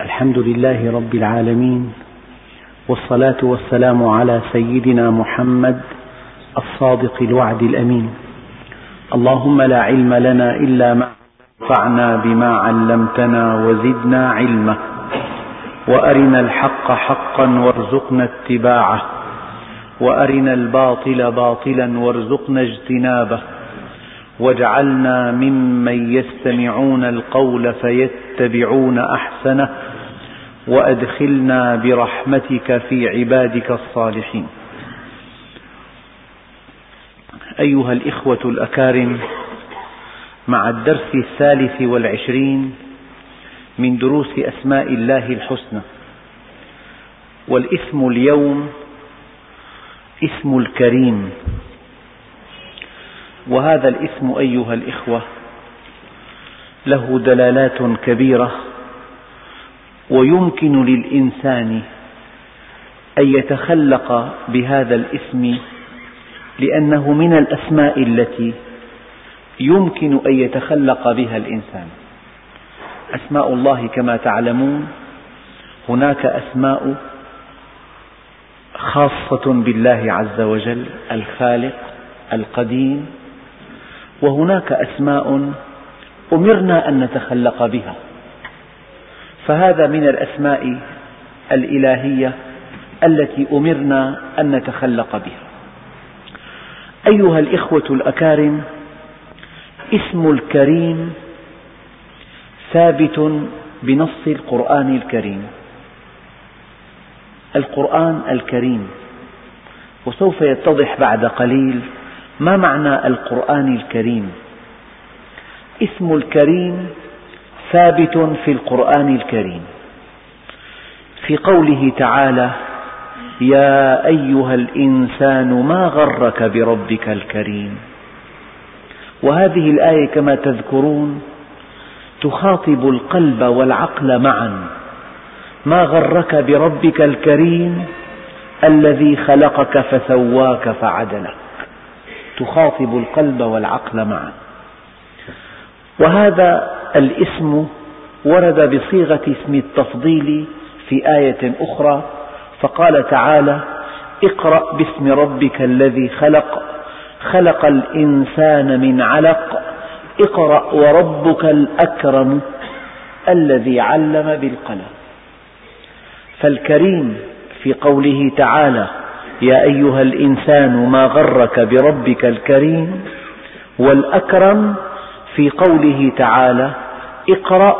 الحمد لله رب العالمين والصلاة والسلام على سيدنا محمد الصادق الوعد الأمين. اللهم لا علم لنا إلا ما انفعنا بما علمتنا وزدنا علما. وأرنا الحق حقا وارزقنا اتباعه. وأرنا الباطل باطلا وارزقنا اجتنابه. واجعلنا ممن يستمعون القول فيتبعون أحسنه. وأدخلنا برحمتك في عبادك الصالحين. أيها الإخوة الأكارم مع الدرس الثالث والعشرين من دروس أسماء الله الحسنى والاسم اليوم اسم الكريم. وهذا الاسم أيها الإخوة له دلالات كبيرة ويمكن للإنسان أن يتخلق بهذا الاسم لأنه من الأسماء التي يمكن أن يتخلق بها الإنسان. أسماء الله كما تعلمون هناك أسماء خاصة بالله عز وجل الخالق القديم وهناك أسماء أمرنا أن نتخلق بها. فهذا من الأسماء الإلهية التي أمرنا أن نتخلق بها. أيها الإخوة الأكارم اسم الكريم ثابت بنص القرآن الكريم. القرآن الكريم وسوف يتضح بعد قليل ما معنى القرآن الكريم. اسم الكريم ثابت في القرآن الكريم. في قوله تعالى يا أيها الإنسان ما غرك بربك الكريم. وهذه الآية كما تذكرون تخاطب القلب والعقل معا. ما غرك بربك الكريم الذي خلقك فسواك فعدلك. تخاطب القلب والعقل معا. وهذا الاسم ورد بصيغة اسم التفضيل في آية أخرى فقال تعالى اقرأ باسم ربك الذي خلق خلق الإنسان من علق اقرأ وربك الأكرم الذي علم بالقلم. فالكريم في قوله تعالى يا أيها الإنسان ما غرك بربك الكريم والأكرم في قوله تعالى اقرأ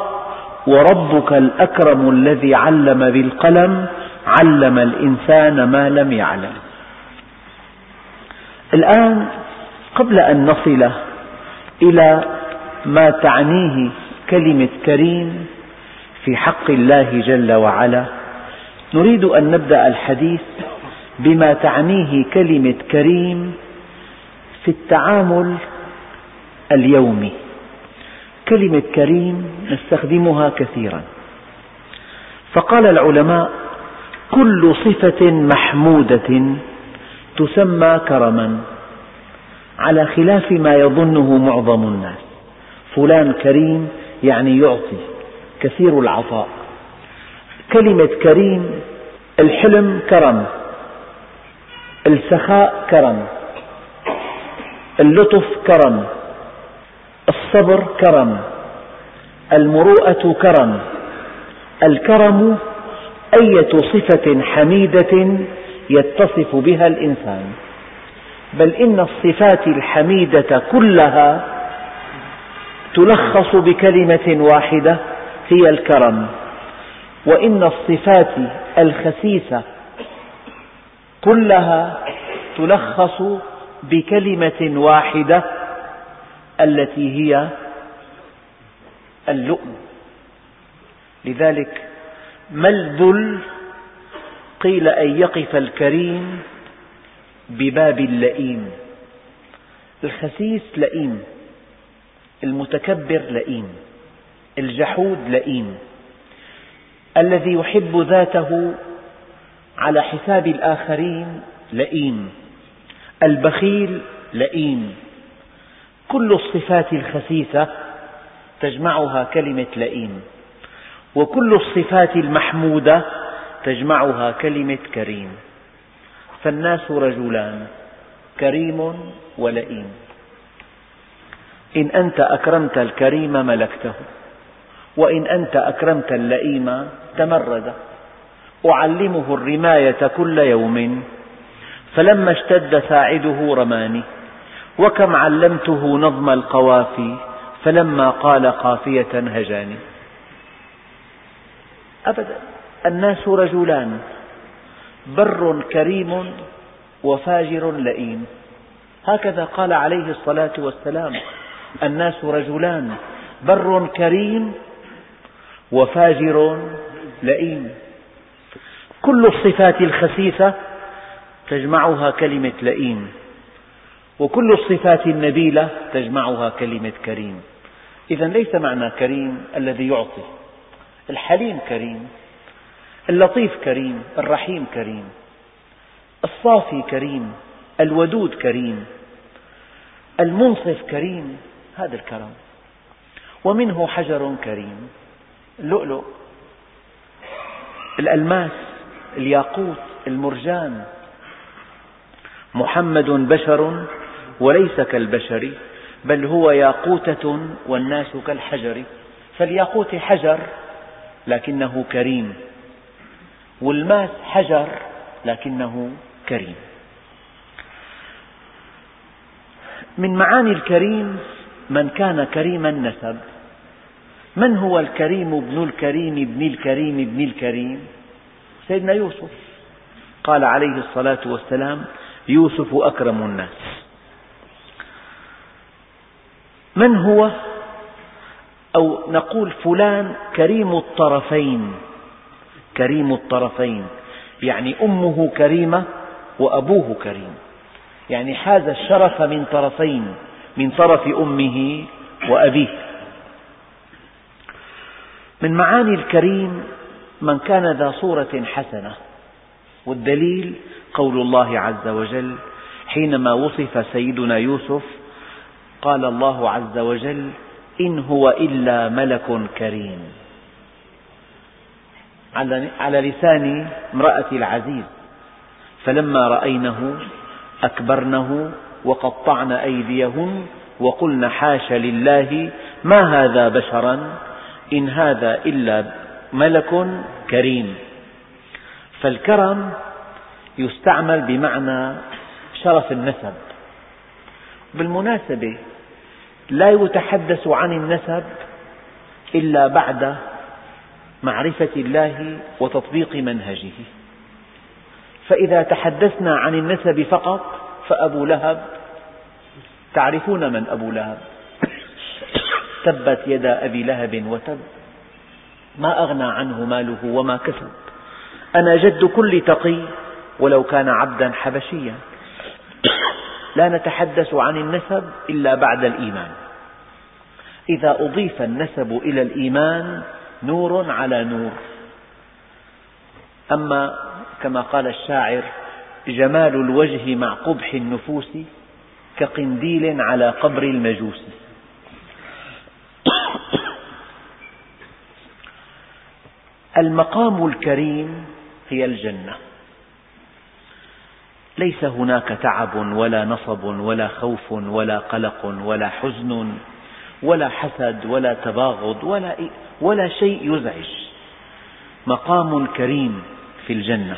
وربك الأكرم الذي علم بالقلم علم الإنسان ما لم يعلم. الآن قبل أن نصل إلى ما تعنيه كلمة كريم في حق الله جل وعلا نريد أن نبدأ الحديث بما تعنيه كلمة كريم في التعامل اليومي. كلمة كريم نستخدمها كثيرا. فقال العلماء كل صفة محمودة تسمى كرما على خلاف ما يظنه معظم الناس. فلان كريم يعني يعطي كثير العطاء. كلمة كريم الحلم كرم السخاء كرم اللطف كرم. الصبر كرم المروءة كرم الكرم أية صفة حميدة يتصف بها الإنسان. بل إن الصفات الحميدة كلها تلخص بكلمة واحدة هي الكرم. وإن الصفات الخسيسة كلها تلخص بكلمة واحدة التي هي اللؤم. لذلك ما الذل؟ قيل أن يقف الكريم بباب اللئيم. الخسيس لئيم. المتكبر لئيم. الجحود لئيم. الذي يحب ذاته على حساب الآخرين لئيم. البخيل لئيم. كل الصفات الخسيسة تجمعها كلمة لئيم وكل الصفات المحمودة تجمعها كلمة كريم. فالناس رجلان كريم ولئيم. إن أنت أكرمت الكريم ملكته وإن أنت أكرمت اللئيم تمرد. أعلمه الرماية كل يوم فلما اشتد ساعده رماني. وكم علمته نظم القوافي فلما قال قافية هجاني. أبدا الناس رجلان بر كريم وفاجر لئيم. هكذا قال عليه الصلاة والسلام الناس رجلان بر كريم وفاجر لئيم. كل الصفات الخسيسة تجمعها كلمة لئيم. وكل الصفات النبيلة تجمعها كلمة كريم. إذا ليس معنى كريم الذي يعطي. الحليم كريم. اللطيف كريم. الرحيم كريم. الصافي كريم. الودود كريم. المنصف كريم. هذا الكرم. ومنه حجر كريم. اللؤلؤ. الألماس. الياقوت. المرجان. محمد بشر. وليس كالبشر بل هو ياقوتة والناس كالحجر. فالياقوت حجر لكنه كريم والماس حجر لكنه كريم. من معاني الكريم من كان كريم النسب. من هو الكريم ابن الكريم ابن الكريم ابن الكريم؟ سيدنا يوسف. قال عليه الصلاة والسلام يوسف أكرم الناس. من هو؟ أو نقول فلان كريم الطرفين. كريم الطرفين. يعني أمه كريمة وأبوه كريم. يعني حاز الشرف من طرفين من طرف أمه وأبيه. من معاني الكريم من كان ذا صورة حسنة. والدليل قول الله عز وجل حينما وصف سيدنا يوسف قال الله عز وجل إن هو إلا ملك كريم. على لسان امرأة العزيز. فلما رأينه أكبرنه وقطعن أيديهن وقلن حاش لله ما هذا بشرا إن هذا إلا ملك كريم. فالكرم يستعمل بمعنى شرف النسب. بالمناسبة لا يتحدث عن النسب إلا بعد معرفة الله وتطبيق منهجه. فإذا تحدثنا عن النسب فقط فأبو لهب تعرفون من أبو لهب؟ تبت يدا أبي لهب وتب. ما أغنى عنه ماله وما كسب. أنا جد كل تقي ولو كان عبدا حبشيا. لا نتحدث عن النسب إلا بعد الإيمان. إذا أضيف النسب إلى الإيمان نور على نور. أما كما قال الشاعر جمال الوجه مع قبح النفوس كقنديل على قبر المجوس. المقام الكريم هي الجنة. ليس هناك تعب ولا نصب ولا خوف ولا قلق ولا حزن ولا حسد ولا تباغض ولا, ولا شيء يزعج. مقام كريم في الجنة.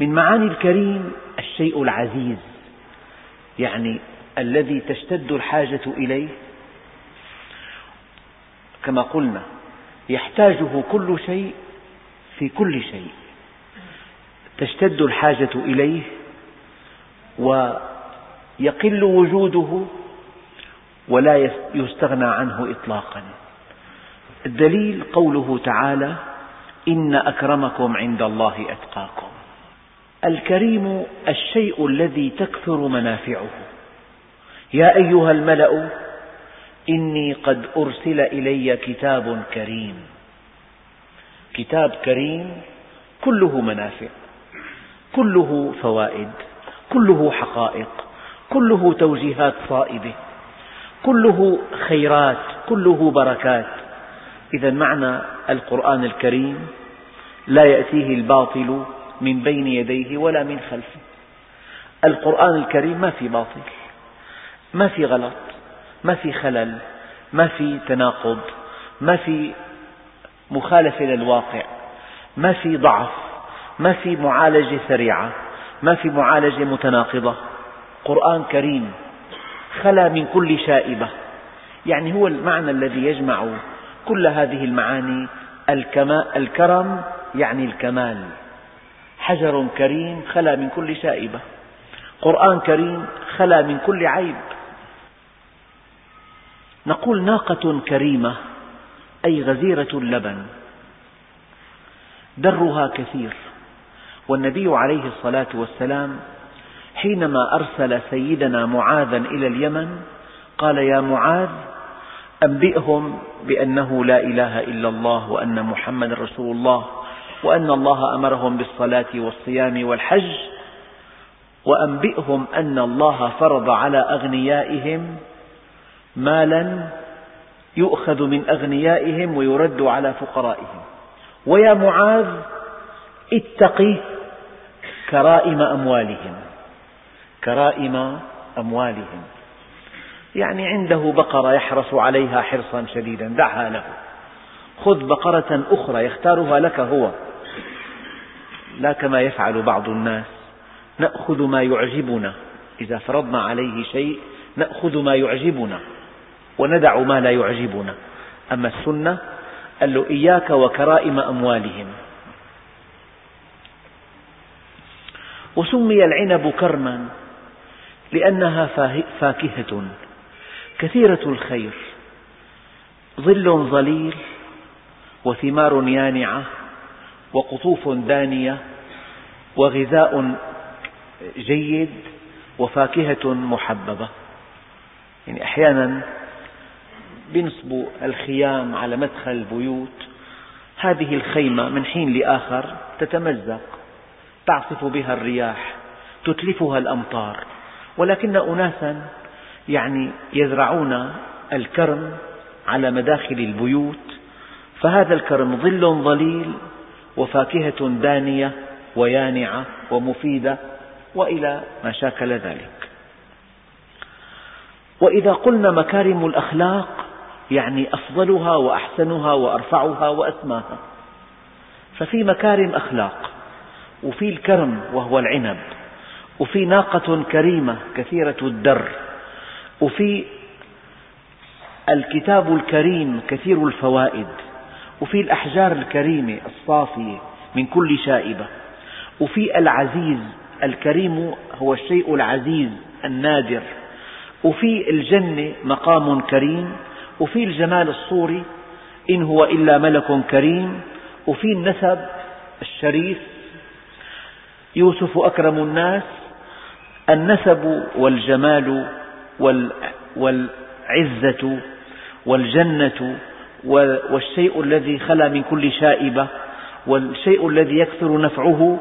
من معاني الكريم الشيء العزيز يعني الذي تشتد الحاجة إليه. كما قلنا يحتاجه كل شيء في كل شيء. تشتد الحاجة إليه ويقل وجوده ولا يستغنى عنه إطلاقا. الدليل قوله تعالى إن أكرمكم عند الله أتقاكم. الكريم الشيء الذي تكثر منافعه. يا أيها الملأ إني قد أرسل إلي كتاب كريم. كتاب كريم كله منافع. كله فوائد كله حقائق كله توجيهات صائبة كله خيرات كله بركات. إذا معنى القرآن الكريم لا يأتيه الباطل من بين يديه ولا من خلفه. القرآن الكريم ما في باطل ما في غلط ما في خلل ما في تناقض ما في مخالفة للواقع ما في ضعف. ما في معالجة سريعة ما في معالجة متناقضة. قرآن كريم خلا من كل شائبة. يعني هو المعنى الذي يجمع كل هذه المعاني. الكرم يعني الكمال. حجر كريم خلا من كل شائبة. قرآن كريم خلا من كل عيب. نقول ناقة كريمة أي غزيرة اللبن. درها كثير. والنبي عليه الصلاة والسلام حينما أرسل سيدنا معاذا إلى اليمن قال يا معاذ أنبئهم بأنه لا إله إلا الله وأن محمد رسول الله وأن الله أمرهم بالصلاة والصيام والحج وأنبئهم أن الله فرض على أغنيائهم مالا يؤخذ من أغنيائهم ويرد على فقرائهم. ويا معاذ اتق كرائم أموالهم. كرائم أموالهم. يعني عنده بقرة يحرص عليها حرصا شديدا. دعها له. خذ بقرة أخرى يختارها لك هو. لا كما يفعل بعض الناس. نأخذ ما يعجبنا. إذا فرضنا عليه شيء نأخذ ما يعجبنا. وندع ما لا يعجبنا. أما السنة قال له إياك وكرائم أموالهم. وسمي العنب كرما لأنها فاكهة كثيرة الخير. ظل ظليل وثمار يانعة وقطوف دانية وغذاء جيد وفاكهة محببة. يعني أحيانا بنصبوا الخيام على مدخل البيوت هذه الخيمة من حين لآخر تتمزق. تعصف بها الرياح تتلفها الأمطار. ولكن أناسا يعني يزرعون الكرم على مداخل البيوت فهذا الكرم ظل ظليل وفاكهة دانية ويانعة ومفيدة وإلى ما شاكل ذلك. وإذا قلنا مكارم الأخلاق يعني أفضلها وأحسنها وأرفعها وأسماها ففي مكارم أخلاق. وفي الكرم وهو العنب وفي ناقة كريمة كثيرة الدر وفي الكتاب الكريم كثير الفوائد وفي الأحجار الكريمة الصافية من كل شائبة وفي العزيز الكريم هو الشيء العزيز النادر وفي الجنة مقام كريم وفي الجمال الصوري إن هو إلا ملك كريم وفي النسب الشريف يوسف أكرم الناس النسب والجمال والعزة والجنة والشيء الذي خلا من كل شائبة والشيء الذي يكثر نفعه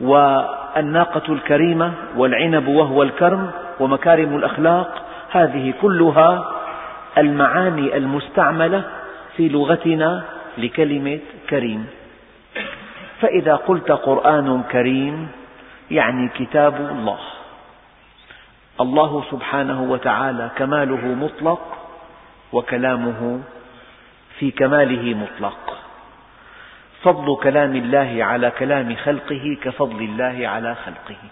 والناقة الكريمة والعنب وهو الكرم ومكارم الأخلاق هذه كلها المعاني المستعملة في لغتنا لكلمة كريم. فإذا قلت قرآن كريم يعني كتاب الله. الله سبحانه وتعالى كماله مطلق وكلامه في كماله مطلق. فضل كلام الله على كلام خلقه كفضل الله على خلقه.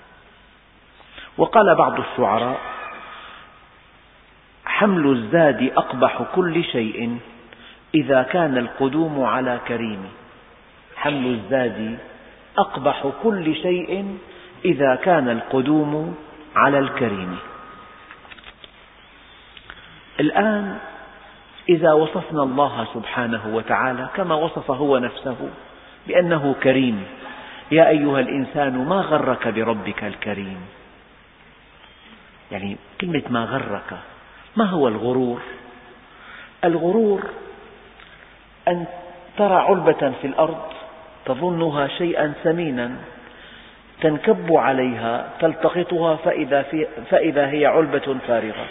وقال بعض الشعراء حمل الزاد أقبح كل شيء إذا كان القدوم على كريم حمل الزاد أقبح كل شيء إذا كان القدوم على الكريم. الآن إذا وصفنا الله سبحانه وتعالى كما وصف هو نفسه بأنه كريم يا أيها الإنسان ما غرك بربك الكريم؟ يعني كلمة ما غرك ما هو الغرور؟ الغرور أن ترى علبة في الأرض تظنها شيئا ثمينا تنكب عليها تلتقطها فإذا, في فإذا هي علبة فارغة.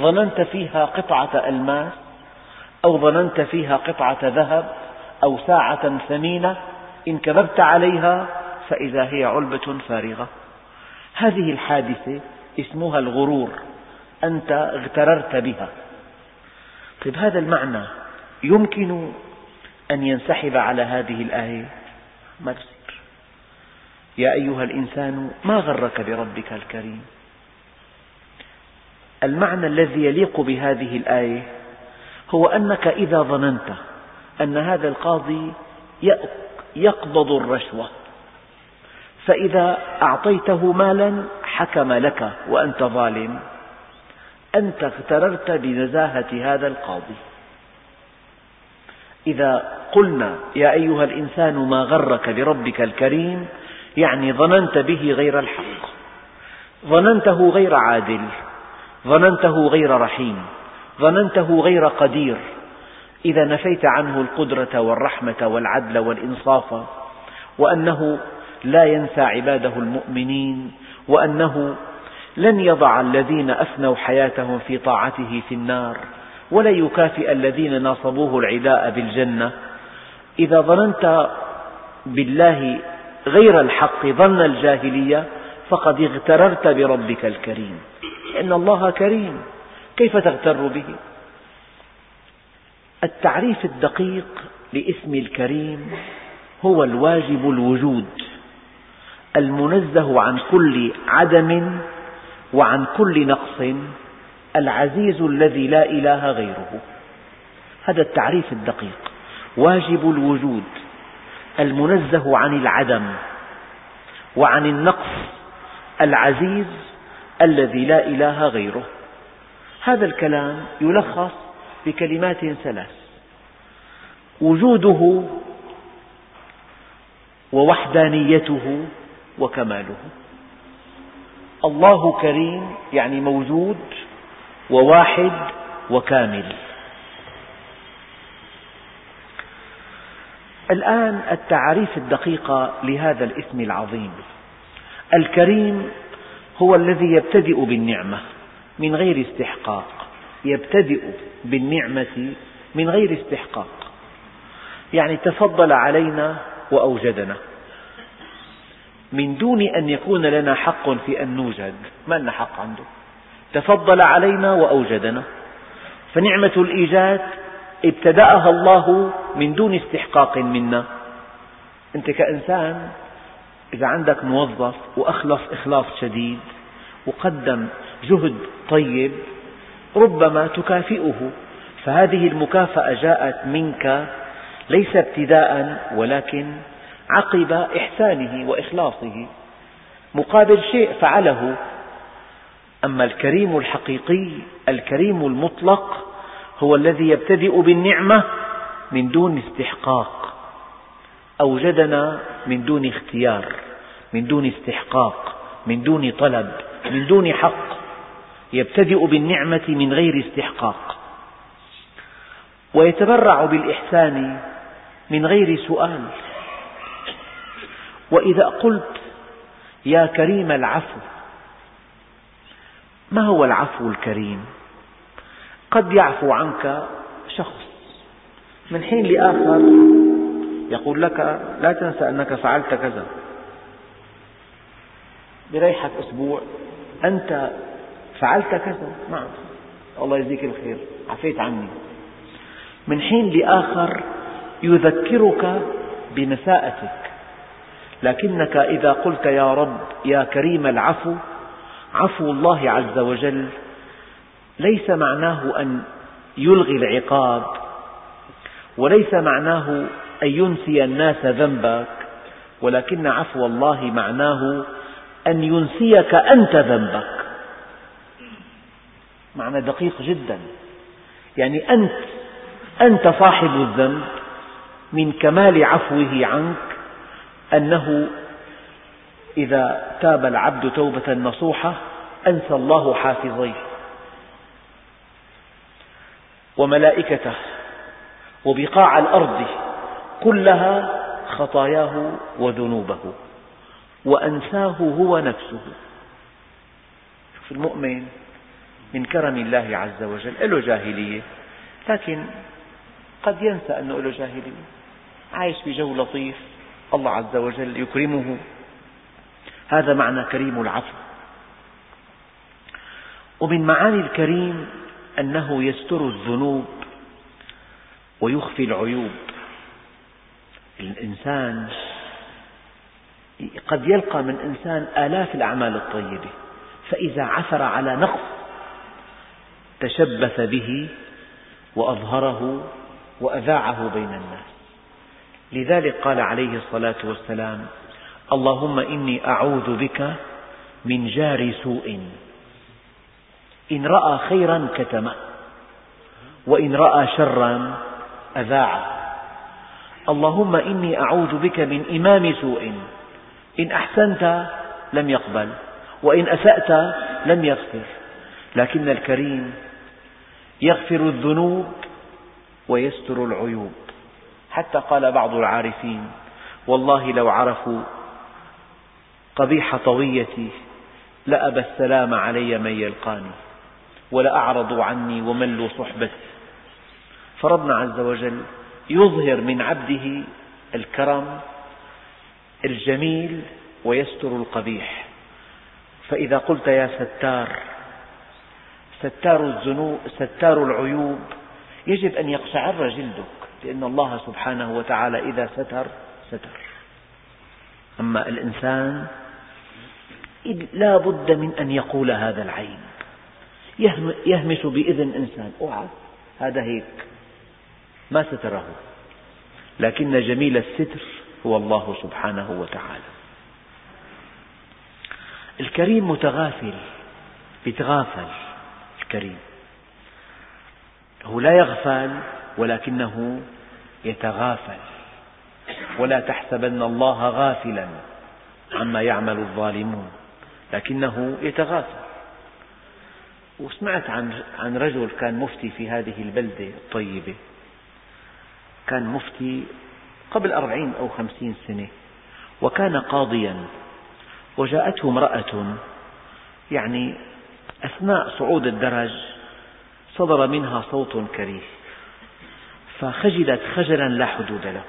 ظننت فيها قطعة ألماس أو ظننت فيها قطعة ذهب أو ساعة ثمينة إن كببت عليها فإذا هي علبة فارغة. هذه الحادثة اسمها الغرور أنت اغتررت بها. طيب هذا المعنى يمكن أن ينسحب على هذه الآية. ما بصير يا أيها الإنسان ما غرك بربك الكريم؟ المعنى الذي يليق بهذه الآية هو أنك إذا ظننت أن هذا القاضي يقبض الرشوة. فإذا أعطيته مالا حكم لك وأنت ظالم. أنت اغتررت بنزاهة هذا القاضي. إذا قلنا يا أيها الإنسان ما غرك بربك الكريم يعني ظننت به غير الحق ظننته غير عادل ظننته غير رحيم ظننته غير قدير. إذا نفيت عنه القدرة والرحمة والعدل والإنصاف وأنه لا ينسى عباده المؤمنين وأنه لن يضع الذين أفنوا حياتهم في طاعته في النار. ولا يكافئ الذين ناصبوه العداء بالجنة. إذا ظننت بالله غير الحق ظن الجاهلية فقد اغتررت بربك الكريم. لأن الله كريم. كيف تغتر به؟ التعريف الدقيق لاسم الكريم هو الواجب الوجود المنزه عن كل عدم وعن كل نقص. العزيز الذي لا إله غيره. هذا التعريف الدقيق. واجب الوجود. المنزه عن العدم. وعن النقص. العزيز الذي لا إله غيره. هذا الكلام يلخص بكلمات ثلاث. وجوده ووحدانيته وكماله. الله كريم يعني موجود وواحد وكامل. الآن التعريف الدقيقة لهذا الاسم العظيم. الكريم هو الذي يبتدئ بالنعمة من غير استحقاق. يبتدئ بالنعمة من غير استحقاق. يعني تفضل علينا وأوجدنا. من دون أن يكون لنا حق في أن نوجد ما لنا حق عنده؟ تفضل علينا وأوجدنا. فنعمة الإيجاد ابتدأها الله من دون استحقاق منا. أنت كإنسان إذا عندك موظف وأخلص إخلاص شديد وقدم جهد طيب ربما تكافئه فهذه المكافأة جاءت منك ليس ابتداء ولكن عقب إحسانه وإخلاصه. مقابل شيء فعله أما الكريم الحقيقي الكريم المطلق هو الذي يبتدئ بالنعمة من دون استحقاق. أوجدنا من دون اختيار من دون استحقاق من دون طلب من دون حق. يبتدئ بالنعمة من غير استحقاق. ويتبرع بالإحسان من غير سؤال. وإذا قلت يا كريم العفو ما هو العفو الكريم؟ قد يعفو عنك شخص. من حين لآخر يقول لك لا تنسى أنك فعلت كذا. بريحك أسبوع أنت فعلت كذا. نعم. الله يجزيك الخير. عفيت عني. من حين لآخر يذكرك بمساءتك لكنك إذا قلت يا رب يا كريم العفو عفو الله عز وجل ليس معناه أن يلغي العقاب وليس معناه أن ينسي الناس ذنبك ولكن عفو الله معناه أن ينسيك أنت ذنبك. معنى دقيق جدا. يعني أنت أنت صاحب الذنب من كمال عفوه عنك أنه إذا تاب العبد توبة نصوحة أنسى الله حافظيه. وملائكته وبقاع الأرض كلها خطاياه وذنوبه وأنساه هو نفسه. المؤمن من كرم الله عز وجل له جاهلية لكن قد ينسى أنه له جاهلية. عايش في جو لطيف الله عز وجل يكرمه. هذا معنى كريم العفو ومن معاني الكريم أنه يستر الذنوب ويخفي العيوب. الإنسان قد يلقى من إنسان آلاف الأعمال الطيبة فإذا عثر على نقص تشبث به وأظهره وأذاعه بين الناس. لذلك قال عليه الصلاة والسلام اللهم إني أعوذ بك من جار سوء. إن رأى خيرا كتمه وإن رأى شرا أذاعه. اللهم إني أعوذ بك من إمام سوء. إن أحسنت لم يقبل وإن أسأت لم يغفر. لكن الكريم يغفر الذنوب ويستر العيوب. حتى قال بعض العارفين والله لو عرفوا قبيح طويتي لأبى السلام علي من يلقاني ولأعرضوا عني وملوا صحبتي. فربنا عز وجل يظهر من عبده الكرم الجميل ويستر القبيح. فإذا قلت يا ستار ستار الذنوب ستار العيوب يجب أن يقشعر جلدك لأن الله سبحانه وتعالى إذا ستر ستر. أما الإنسان لا بد من أن يقول هذا العيب يهمس بإذن إنسان. أوعى. هذا هيك. ما ستره. لكن جميل الستر هو الله سبحانه وتعالى. الكريم متغافل. يتغافل الكريم. هو لا يغفل ولكنه يتغافل. ولا تحسبن الله غافلا عما يعمل الظالمون. لكنه يتغافل. وسمعت عن عن رجل كان مفتي في هذه البلدة الطيبة. كان مفتي قبل أربعين أو خمسين سنة وكان قاضيا وجاءته امرأة يعني أثناء صعود الدرج صدر منها صوت كريه فخجلت خجلا لا حدود له.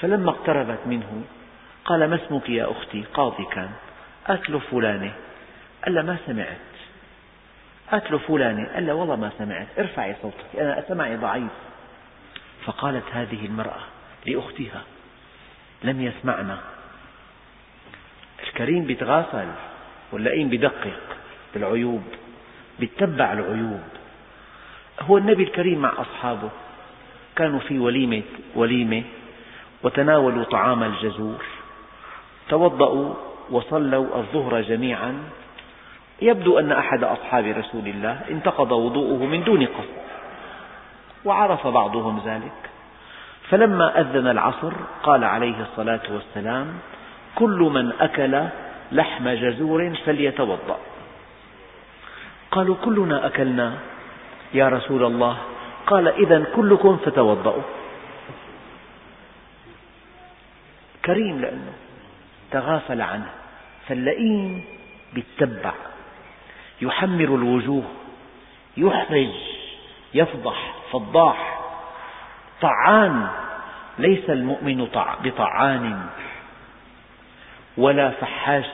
فلما اقتربت منه قال ما اسمك يا أختي؟ قاضي كان. قالت له فلانة قال له ما سمعت. قالت له فلانة قال له والله ما سمعت. ارفعي صوتك أنا سمعي ضعيف. فقالت هذه المرأة لأختها لم يسمعنا. الكريم بيتغافل واللئيم بدقق بالعيوب بيتبع العيوب. هو النبي الكريم مع أصحابه. كانوا في وليمة وليمة وتناولوا طعام الجزور. توضأوا وصلوا الظهر جميعا. يبدو أن أحد أصحاب رسول الله انتقض وضوءه من دون قصد وعرف بعضهم ذلك. فلما أذن العصر قال عليه الصلاة والسلام كل من أكل لحم جزور فليتوضأ. قالوا كلنا أكلنا. يا رسول الله. قال إذا كلكم فتوضأوا. كريم لأنه تغافل عنه. فاللئيم يتبع يحمر الوجوه يحرج يفضح فضاح. طعان ليس المؤمن بطعان. ولا فحاش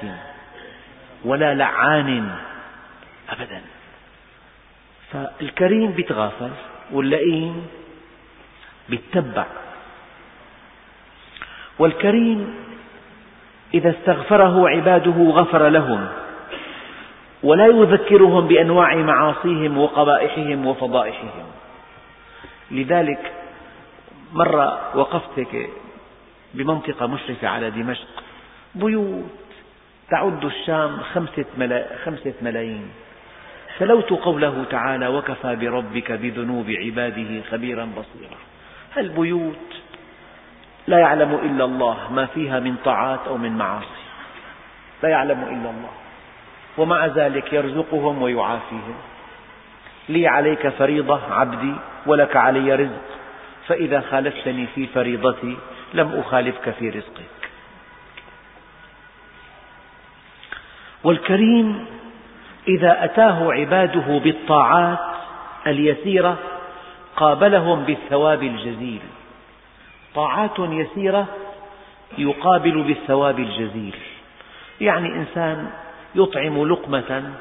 ولا لعان أبدا. فالكريم بيتغافل واللئيم بيتبع والكريم إذا استغفره عباده غفر لهم ولا يذكرهم بأنواع معاصيهم وقبائحهم وفضائحهم. لذلك مرة وقفت بمنطقة مشرفة على دمشق بيوت تعد الشام خمسة, ملا خمسة ملايين. تلوت قوله تعالى وكفى بربك بذنوب عباده خبيرا بصيرا. البيوت لا يعلم إلا الله ما فيها من طاعات أو من معاصي. لا يعلم إلا الله. ومع ذلك يرزقهم ويعافيهم. لي عليك فريضة عبدي ولك علي رزق. فإذا خالفتني في فريضتي لم أخالفك في رزقك. والكريم إذا أتاه عباده بالطاعات اليسيرة قابلهم بالثواب الجزيل. طاعات يسيرة يقابل بالثواب الجزيل. يعني إنسان يطعم لقمة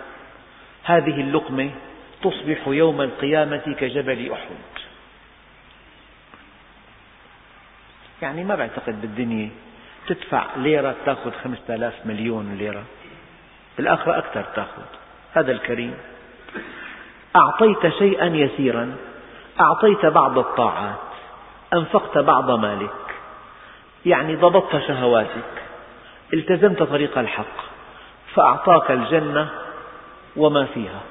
هذه اللقمة تصبح يوم القيامة كجبل أحد. يعني ما بعتقد بالدنيا تدفع ليرة تأخذ خمسة آلاف مليون ليرة. بالآخرة أكثر تأخذ. هذا الكريم. أعطيت شيئا يسيرا أعطيت بعض الطاعات. أنفقت بعض مالك. يعني ضبطت شهواتك. التزمت طريق الحق. فأعطاك الجنة وما فيها.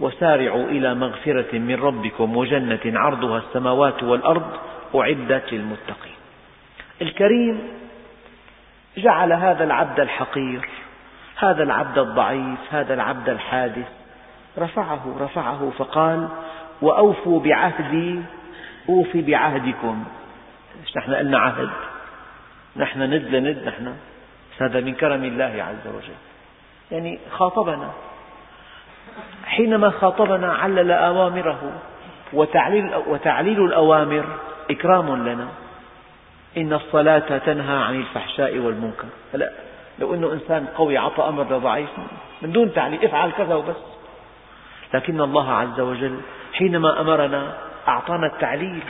وسارعوا إلى مغفرة من ربكم وجنة عرضها السماوات والأرض أعدت للمتقين. الكريم جعل هذا العبد الحقير هذا العبد الضعيف هذا العبد الحادث. رفعه رفعه فقال وأوفوا بعهدي أوفي بعهدكم. نحن قلنا عهد؟ نحن ند لند نحن. هذا من كرم الله عز وجل. يعني خاطبنا. حينما خاطبنا علل أوامره وتعليل, وتعليل الأوامر إكرام لنا. إن الصلاة تنهى عن الفحشاء والمنكر. هلا لو أنه إنسان قوي عطى أمر لضعيف من دون تعليل افعل كذا وبس. لكن الله عز وجل حينما أمرنا أعطانا التعليل.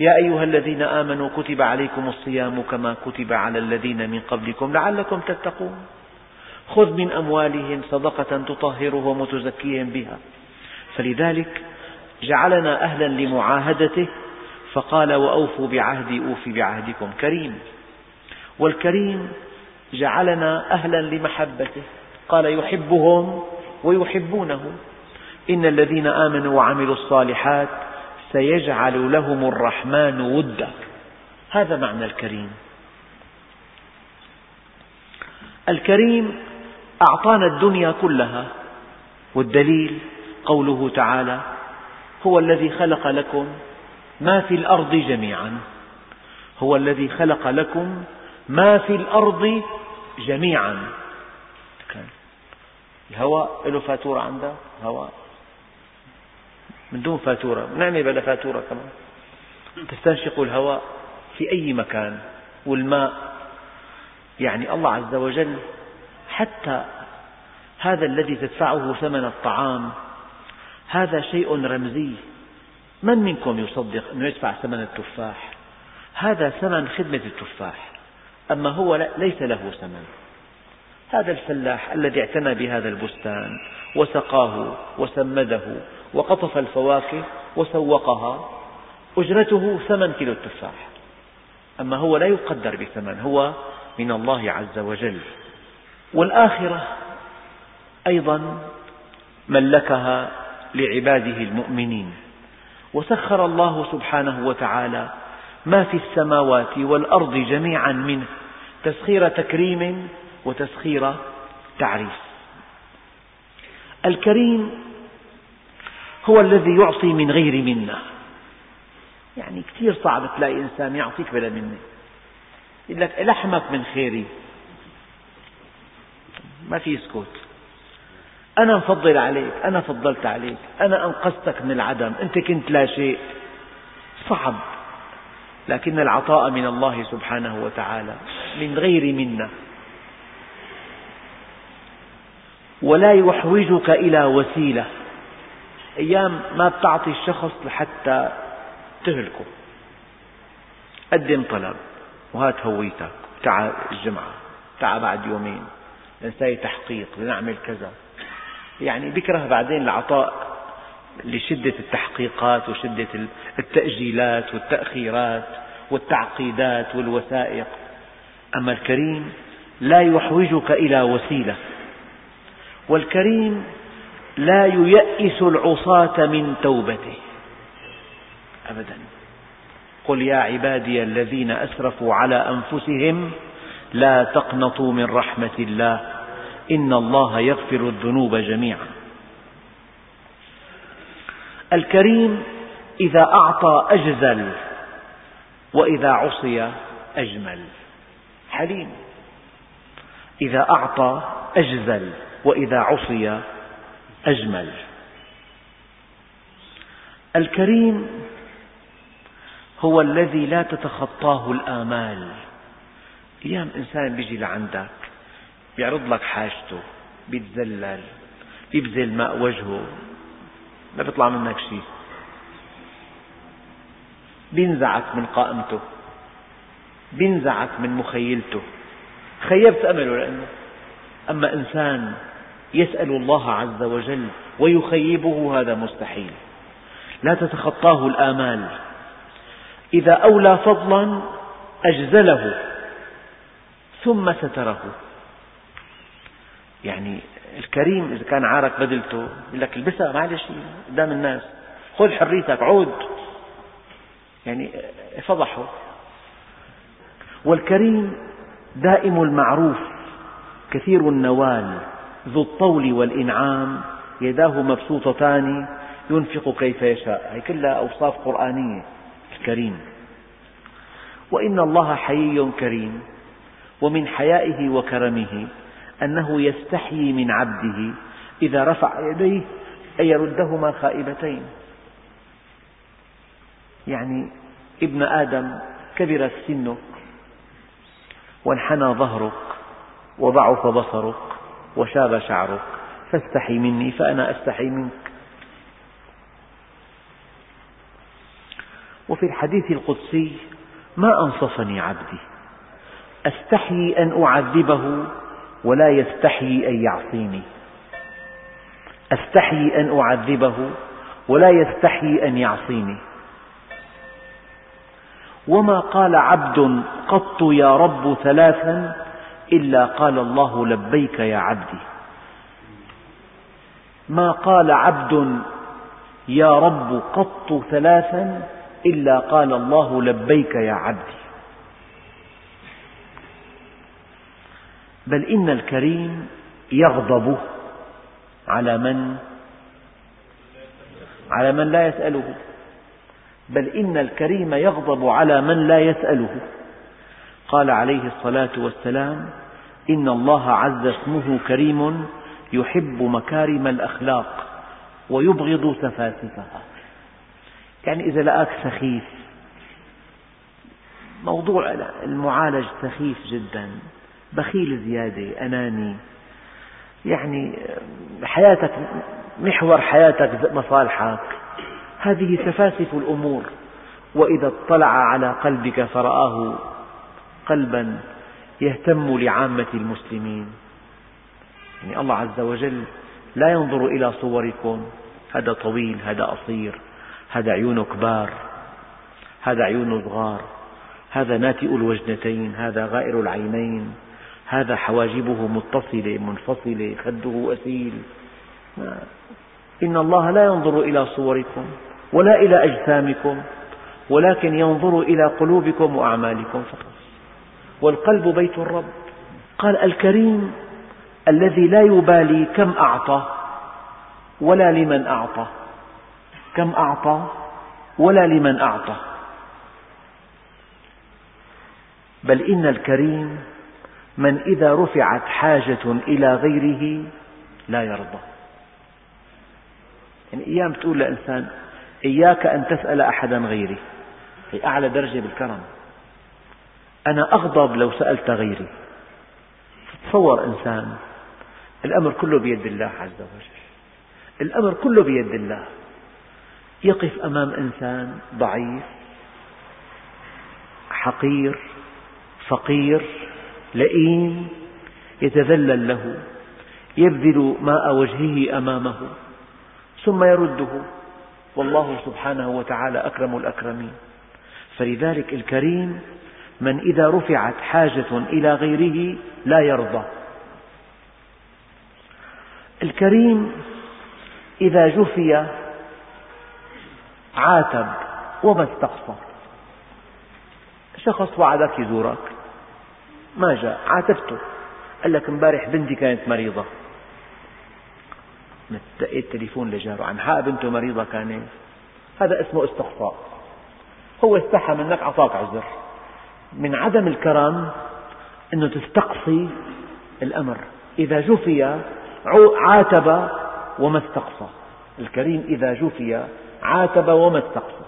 يا أيها الذين آمنوا كتب عليكم الصيام كما كتب على الذين من قبلكم لعلكم تتقون. خذ من أموالهم صدقة تطهرهم وتزكيهم بها. فلذلك جعلنا أهلا لمعاهدته. فقال وأوفوا بعهدي أوف بعهدكم. كريم. والكريم جعلنا أهلا لمحبته. قال يحبهم ويحبونه. إن الذين آمنوا وعملوا الصالحات سيجعل لهم الرحمن ودا. هذا معنى الكريم. الكريم أعطانا الدنيا كلها والدليل قوله تعالى هو الذي خلق لكم ما في الأرض جميعا هو الذي خلق لكم ما في الأرض جميعا. الهواء له فاتورة عنده هواء. من دون فاتورة. نعمة بلا فاتورة كمان. تستنشق الهواء في أي مكان. والماء. يعني الله عز وجل حتى هذا الذي تدفعه ثمن الطعام هذا شيء رمزي. من منكم يصدق أنه يدفع ثمن التفاح؟ هذا ثمن خدمة التفاح. أما هو ليس له ثمن. هذا الفلاح الذي اعتنى بهذا البستان وسقاه وسمده وقطف الفواكه وسوقها أجرته ثمن كيلو التفاح. أما هو لا يقدر بثمن هو من الله عز وجل. والآخرة أيضا ملكها لعباده المؤمنين. وسخر الله سبحانه وتعالى ما في السماوات والأرض جميعا منه تسخير تكريم وتسخير تعريف. الكريم هو الذي يعطي من غير منة يعني كثير صعب تلاقي إنسان يعطيك بلا منة يقول لك لحمك من خيري. ما في سكوت. أنا مفضل عليك أنا فضلت عليك أنا أنقذتك من العدم أنت كنت لا شيء. صعب. لكن العطاء من الله سبحانه وتعالى من غير منة ولا يحوجك إلى وسيلة. أيام ما بتعطي الشخص لحتى تهلكه. قدم طلب وهات هويتك. تعال الجمعة تعال بعد يومين. نسوي تحقيق لنعمل كذا. يعني بكره بعدين العطاء لشدة التحقيقات وشدة التأجيلات والتأخيرات والتعقيدات والوثائق. أما الكريم لا يحوجك إلى وسيلة. والكريم لا ييأس العصاة من توبته. أبدا. قل يا عبادي الذين أسرفوا على أنفسهم لا تقنطوا من رحمة الله. إن الله يغفر الذنوب جميعا. الكريم إذا أعطى أجزل وإذا عصي أجمل. حليم. إذا أعطى أجزل وإذا عصي أجمل. الكريم هو الذي لا تتخطاه الآمال. أيام إنسان بيجي لعندك بيعرض لك حاجته بيتذلل بيبذل ماء وجهه ما بيطلع منك شيء. بينزعك من قائمته بينزعك من مخيلته. خيبت أمله لأنه أما إنسان يسأل الله عز وجل ويخيبه هذا مستحيل. لا تتخطاه الآمال. إذا أولى فضلا أجزله ثم ستره. يعني الكريم إذا كان عارك بدلته يقول لك البسها معلش قدام الناس. خذ حريتك عود. يعني فضحه. والكريم دائم المعروف كثير النوال. ذو الطول والإنعام يداه مبسوطتان ينفق كيف يشاء. هي كلها أوصاف قرآنية الكريم. وإن الله حيي كريم ومن حيائه وكرمه أنه يستحيي من عبده إذا رفع يديه أن يردهما خائبتين. يعني ابن آدم كبرت سنك وانحنى ظهرك وضعف بصرك وشاب شعرك فاستحي مني فأنا أستحي منك. وفي الحديث القدسي ما أنصفني عبدي أستحيي أن أعذبه ولا يستحيي أن يعصيني. أستحيي أن أعذبه ولا يستحيي أن يعصيني. وما قال عبد قط يا رب ثلاثا إلا قال الله لبيك يا عبدي. ما قال عبد يا رب قط ثلاثا إلا قال الله لبيك يا عبدي. بل إن الكريم يغضب على من؟ على من لا يسأله. بل إن الكريم يغضب على من لا يسأله. قال عليه الصلاة والسلام إن الله عز اسمه كريم يحب مكارم الأخلاق ويبغض سفاسفها يعني إذا لقاك سخيف موضوع المعالج سخيف جدا بخيل زيادة أناني يعني حياتك محور حياتك مصالحك. هذه سفاسف الأمور وإذا اطلع على قلبك فرآه قلبا يهتم لعامة المسلمين. يعني الله عز وجل لا ينظر إلى صوركم. هذا طويل هذا قصير هذا عيونه كبار هذا عيونه صغار هذا ناتئ الوجنتين هذا غائر العينين هذا حواجبه متصلة منفصلة خده أسيل. إن الله لا ينظر إلى صوركم ولا إلى أجسامكم ولكن ينظر إلى قلوبكم وأعمالكم فقط. والقلب بيت الرب. قال الكريم الذي لا يبالي كم أعطى ولا لمن أعطى. كم أعطى ولا لمن أعطى. بل إن الكريم من إذا رفعت حاجة إلى غيره لا يرضى. يعني أيام تقول لإنسان إياك أن تسأل أحدا غيري هي أعلى درجة بالكرم. أنا أغضب لو سألت غيري. تصور إنسان الأمر كله بيد الله عز وجل. الأمر كله بيد الله. يقف أمام إنسان ضعيف حقير فقير لئيم يتذلل له يبذل ماء وجهه أمامه ثم يرده. والله سبحانه وتعالى أكرم الأكرمين. فلذلك الكريم من إذا رفعت حاجة إلى غيره لا يرضى. الكريم إذا جفي عاتب وما استقصى. شخص وعدك يزورك ما جاء عاتبته قال لك امبارح بنتي كانت مريضة. دقيت تليفون لجاره عن حق بنته مريضة كانت. هذا اسمه استقصاء. هو استحى منك أعطاك عذر من عدم الكرم أنه تستقصي الأمر. إذا جفي عاتب وما استقصى. الكريم إذا جفي عاتب وما استقصى.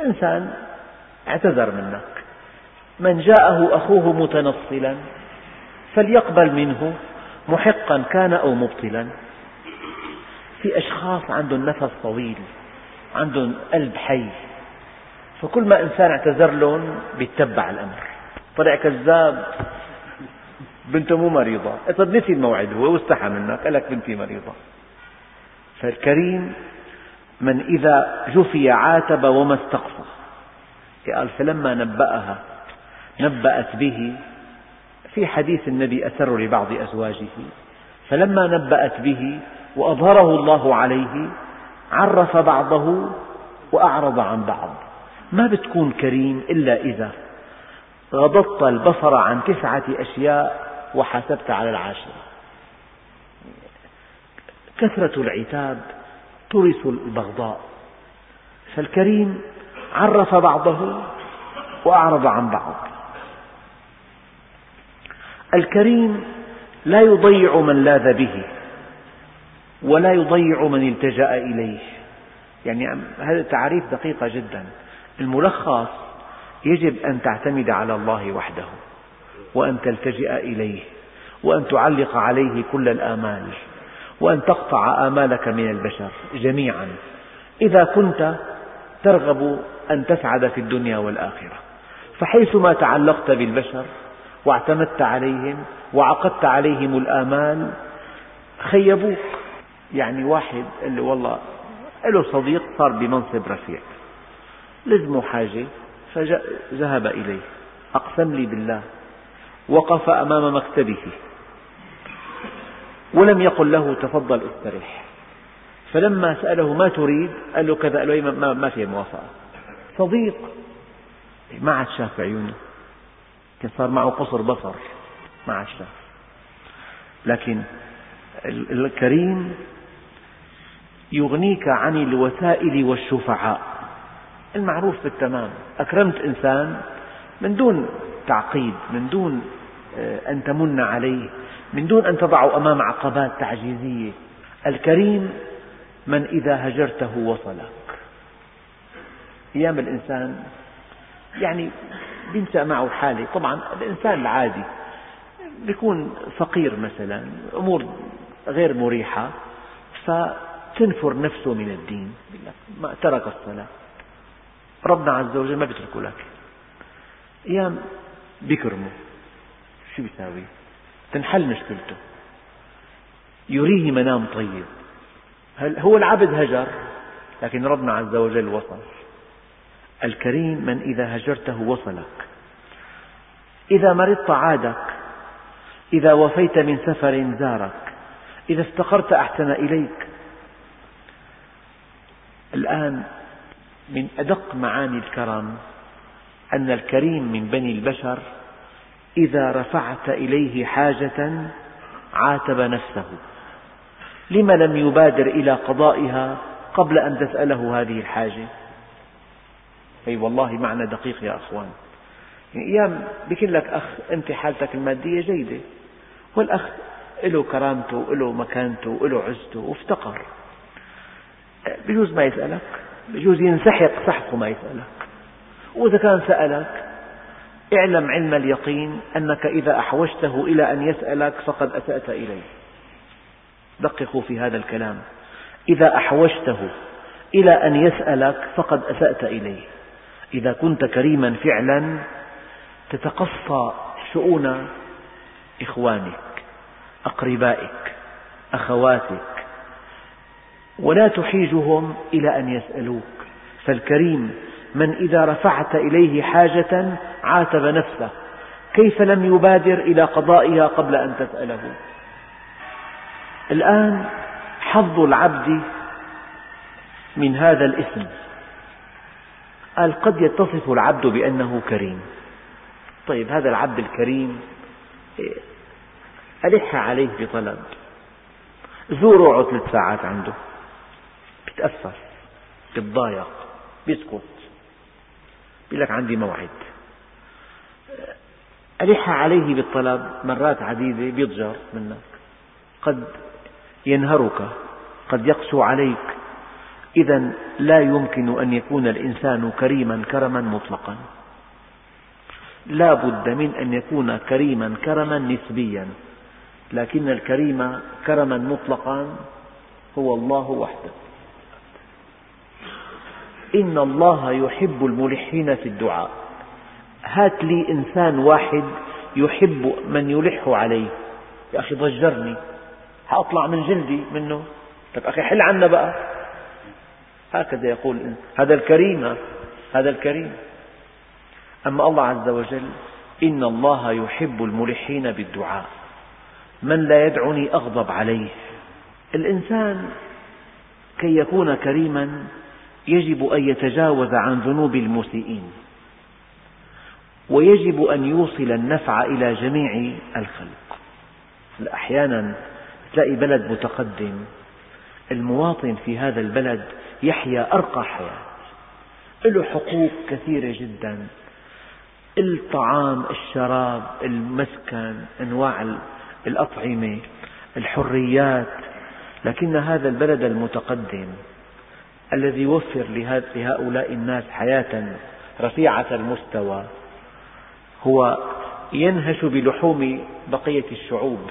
إنسان اعتذر منك. من جاءه أخوه متنصلا فليقبل منه محقا كان أو مبطلا. في أشخاص عندهم نفس طويل عندهم قلب حي. فكل ما إنسان اعتذر لهم بيتبع الأمر. طلع كذاب بنته مو مريضة. طب نسي الموعد هو واستحى منك قال لك بنتي مريضة. فالكريم من إذا جفي عاتب وما استقصى. قال فلما نبأها نبأت به. في حديث النبي أسر لبعض أزواجه. فلما نبأت به وأظهره الله عليه عرف بعضه وأعرض عن بعض. ما بتكون كريم إلا إذا غضضت البصر عن تسعة أشياء وحاسبت على العاشرة. كثرة العتاب تورث البغضاء. فالكريم عرف بعضه وأعرض عن بعض. الكريم لا يضيع من لاذ به ولا يضيع من التجأ إليه. يعني هذه تعريف دقيقة جدا. الملخص يجب أن تعتمد على الله وحده وأن تلتجئ إليه وأن تعلق عليه كل الآمال وأن تقطع آمالك من البشر جميعا. إذا كنت ترغب أن تسعد في الدنيا والآخرة فحيثما تعلقت بالبشر واعتمدت عليهم وعقدت عليهم الآمال خيبوك. يعني واحد قال له والله له صديق صار بمنصب رفيع لزمه حاجة فذهب إليه. أقسم لي بالله وقف أمام مكتبه. ولم يقل له تفضل استرح فلما سأله ما تريد قال له كذا قال له ما, ما في موافقة. صديق. ما عاد شاف عيونه. صار معه قصر بصر. ما عاد شاف. لكن الكريم يغنيك عن الوسائل والشفعاء. المعروف بالتمام. أكرمت إنسان من دون تعقيد من دون آه، أن تمن عليه من دون أن تضعه أمام عقبات تعجيزية. الكريم من إذا هجرته وصلك. أيام الإنسان يعني بينسى معه حالة. طبعا الإنسان العادي بيكون فقير مثلا أمور غير مريحة فتنفر نفسه من الدين. ترك الصلاة. ربنا عز وجل ما بيتركه لك. أيام بيكرمه شو بيساوي؟ تنحل مشكلته. يريه منام طيب. هو العبد هجر؟ لكن ربنا عز وجل وصل. الكريم من إذا هجرته وصلك. إذا مرضت عادك. إذا وفيت من سفر زارك. إذا استقرت أحسن إليك. الآن من أدق معاني الكرم أن الكريم من بني البشر إذا رفعت إليه حاجة عاتب نفسه. لم لم يبادر إلى قضائها قبل أن تسأله هذه الحاجة؟ أي والله معنى دقيق يا أخوان. يعني أيام بيكون لك أخ أنت حالتك المادية جيدة. والأخ له كرامته له مكانته له عزته وافتقر. بجوز ما يسألك؟ بجوز ينسحق سحقه ما يسألك وإذا كان سألك اعلم علم اليقين أنك إذا أحوجته إلى أن يسألك فقد أسأت إليه. دققوا في هذا الكلام. إذا أحوجته إلى أن يسألك فقد أسأت إليه. إذا كنت كريما فعلا تتقصى شؤون إخوانك أقربائك أخواتك ولا تحيجهم إلى أن يسألوك. فالكريم من إذا رفعت إليه حاجة عاتب نفسه. كيف لم يبادر إلى قضائها قبل أن تسأله؟ الآن حظ العبد من هذا الاسم. قال قد يتصف العبد بأنه كريم. طيب هذا العبد الكريم ألح عليه بطلب. زوره ثلاث ساعات عنده. بيتأسف بيتضايق بيسكت. بيقول لك عندي موعد. ألح عليه بالطلب مرات عديدة بيضجر منك. قد ينهرك قد يقسو عليك. إذا لا يمكن أن يكون الإنسان كريما كرما مطلقا. لا بد من أن يكون كريما كرما نسبيا. لكن الكريم كرما مطلقا هو الله وحده. إن الله يحب الملحين في الدعاء. هات لي إنسان واحد يحب من يلح عليه. يا أخي ضجرني. حأطلع من جلدي منه. طيب أخي حل عنا بقى. هكذا يقول هذا الكريم هذا الكريم. أما الله عز وجل إن الله يحب الملحين بالدعاء. من لا يدعني أغضب عليه. الإنسان كي يكون كريما يجب أن يتجاوز عن ذنوب المسيئين ويجب أن يوصل النفع إلى جميع الخلق. أحيانا تلاقي بلد متقدم المواطن في هذا البلد يحيا أرقى حياة له حقوق كثيرة جدا الطعام الشراب المسكن أنواع الأطعمة الحريات لكن هذا البلد المتقدم الذي يوفر لهؤلاء الناس حياة رفيعة المستوى هو ينهش بلحوم بقية الشعوب.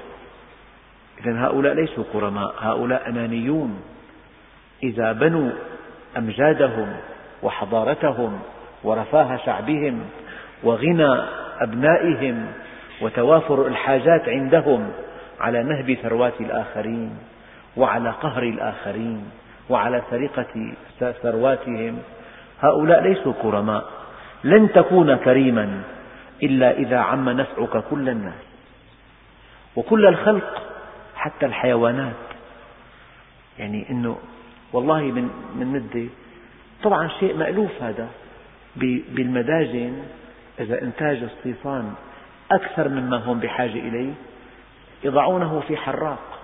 إذا هؤلاء ليسوا كرماء هؤلاء أنانيون. إذا بنوا أمجادهم وحضارتهم ورفاه شعبهم وغنى أبنائهم وتوافر الحاجات عندهم على نهب ثروات الآخرين وعلى قهر الآخرين. وعلى سرقة ثرواتهم. هؤلاء ليسوا كرماء. لن تكون كريما إلا إذا عم نفعك كل الناس. وكل الخلق حتى الحيوانات. يعني أنه والله من من مدة. طبعا شيء مألوف هذا. بالمداجن إذا إنتاج الصيفان أكثر مما هم بحاجة إليه يضعونه في حراق.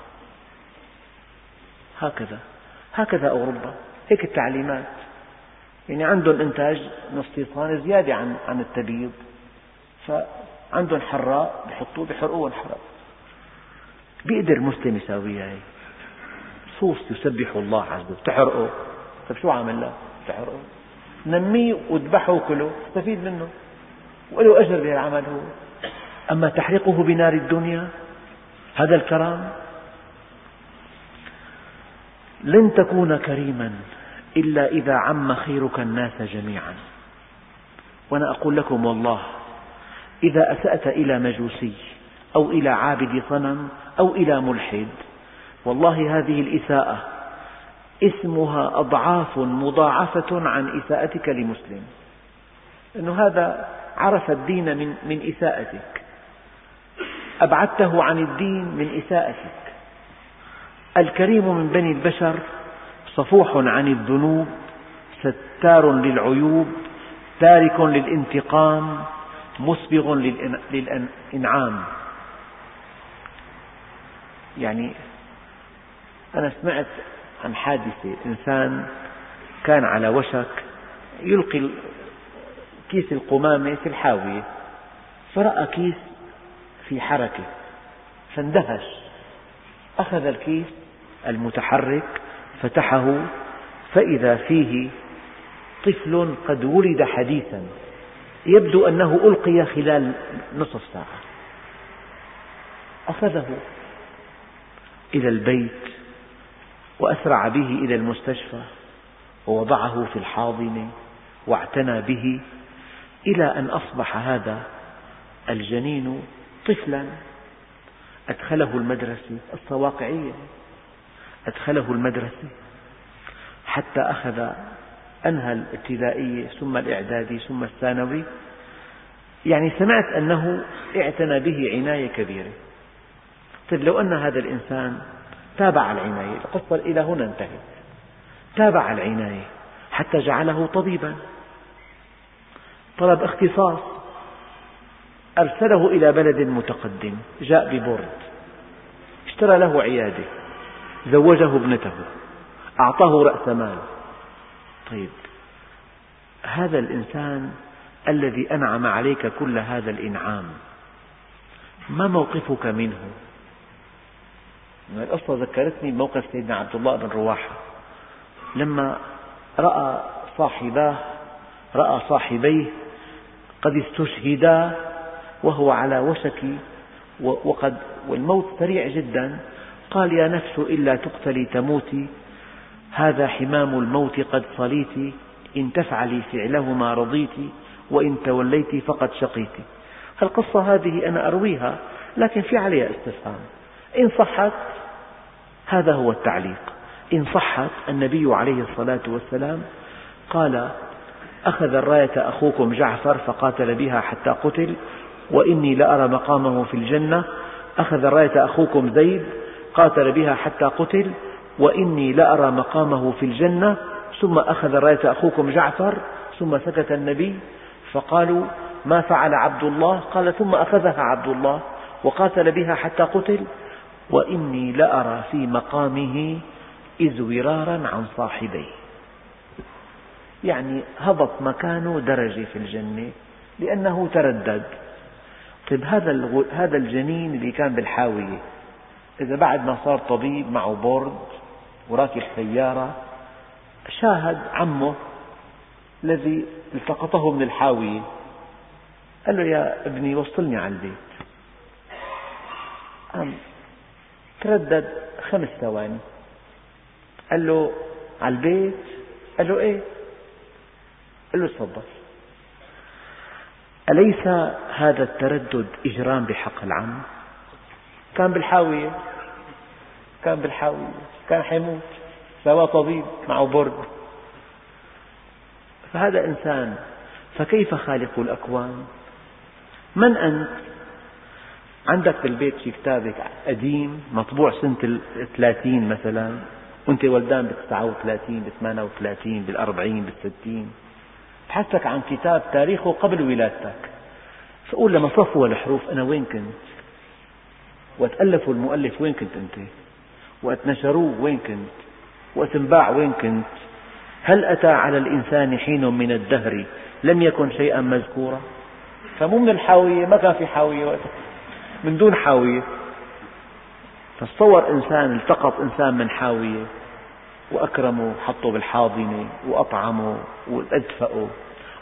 هكذا. هكذا أوروبا. هيك التعليمات. يعني عندهم إنتاج الصيفان زيادة عن عن التبييض. فعندهم حراق بحطوه بحرقوه انحرق بيقدر مسلم يساويها هي. صوص يسبح الله عز وجل. تحرقه طيب شو عامل لك تحرقه نميه واذبحه وكله. استفيد منه. وله أجر بهالعمل هو. أما تحرقه بنار الدنيا هذا الكرم لن تكون كريما إلا إذا عم خيرك الناس جميعا. وأنا أقول لكم والله إذا أسأت إلى مجوسي أو إلى عابد صنم أو إلى ملحد والله هذه الإساءة اسمها أضعاف مضاعفة عن إساءتك لمسلم. أن هذا عرف الدين من, من إساءتك. أبعدته عن الدين من إساءتك. الكريم من بني البشر صفوح عن الذنوب ستار للعيوب تارك للانتقام مسبغ للإنعام. يعني أنا سمعت عن حادثة إنسان كان على وشك يلقي كيس القمامة في الحاوية فرأى كيس في حركة فاندهش أخذ الكيس المتحرك فتحه فإذا فيه طفل قد ولد حديثا يبدو أنه ألقي خلال نصف ساعة. أخذه إلى البيت وأسرع به إلى المستشفى ووضعه في الحاضنة واعتنى به إلى أن أصبح هذا الجنين طفلا. أدخله المدرسة الصواقعية. أدخله المدرسة حتى أخذ أنهى الابتدائية ثم الإعدادي ثم الثانوي. يعني سمعت أنه اعتنى به عناية كبيرة. طيب لو أن هذا الإنسان تابع العناية القصة إلى هنا انتهت. تابع العناية حتى جعله طبيبا. طلب اختصاص. أرسله إلى بلد متقدم جاء ببورد اشترى له عيادة. زوجه ابنته. أعطاه رأس مال طيب هذا الإنسان الذي أنعم عليك كل هذا الإنعام ما موقفك منه؟ القصة ذكرتني بموقف سيدنا عبد الله بن رواحة. لما رأى صاحباه رأى صاحبيه قد استشهدا وهو على وشك وقد والموت سريع جدا. قال يا نفس إلا تقتلي تموتي هذا حمام الموت قد صليت إن تفعلي فعله ما رضيت وإن توليت فقد شقيت. القصة هذه أنا أرويها لكن في عليها استفهام. إن صحت هذا هو التعليق. إن صحت النبي عليه الصلاة والسلام قال أخذ الراية أخوكم جعفر فقاتل بها حتى قتل وإني لأرى مقامه في الجنة. أخذ الراية أخوكم زيد قاتل بها حتى قتل وإني لأرى مقامه في الجنة ثم أخذ الراية أخوكم جعفر ثم سكت النبي فقالوا ما فعل عبد الله؟ قال ثم أخذها عبد الله وقاتل بها حتى قتل. وإني لأرى في مقامه إذ ورارا عن صاحبيه. يعني هبط مكانه درجة في الجنة لأنه تردد. طيب هذا هذا الجنين اللي كان بالحاوية إذا بعد ما صار طبيب معه بورد وراكب سيارة شاهد عمه الذي التقطه من الحاوية قال له يا ابني وصلني على البيت. قام تردد خمس ثواني. قال له على البيت؟ قال له إيه؟ قال له تفضل. أليس هذا التردد إجرام بحق العم؟ كان بالحاوية كان بالحاوية كان حيموت. سوى طبيب معه برد. فهذا إنسان فكيف خالق الأكوان؟ من أنت؟ عندك بالبيت في كتابك قديم مطبوع سنة الثلاثين مثلا. وأنت ولدان بالتسعة وثلاثين بالثمانية وثلاثين بالأربعين بالستين. بحثك عن كتاب تاريخه قبل ولادتك. فقول لما صفوا الحروف أنا وين كنت؟ وتألفوا المؤلف وين كنت أنت؟ وقت نشروه وين كنت؟ وقت انباع وين كنت؟ هل أتى على الإنسان حين من الدهر لم يكن شيئا مذكورا؟ فمو من الحاوية ما كان في حاوية وقتها. من دون حاوية. تصور إنسان التقط إنسان من حاوية وأكرمه حطه بالحاضنة وأطعمه وأدفأه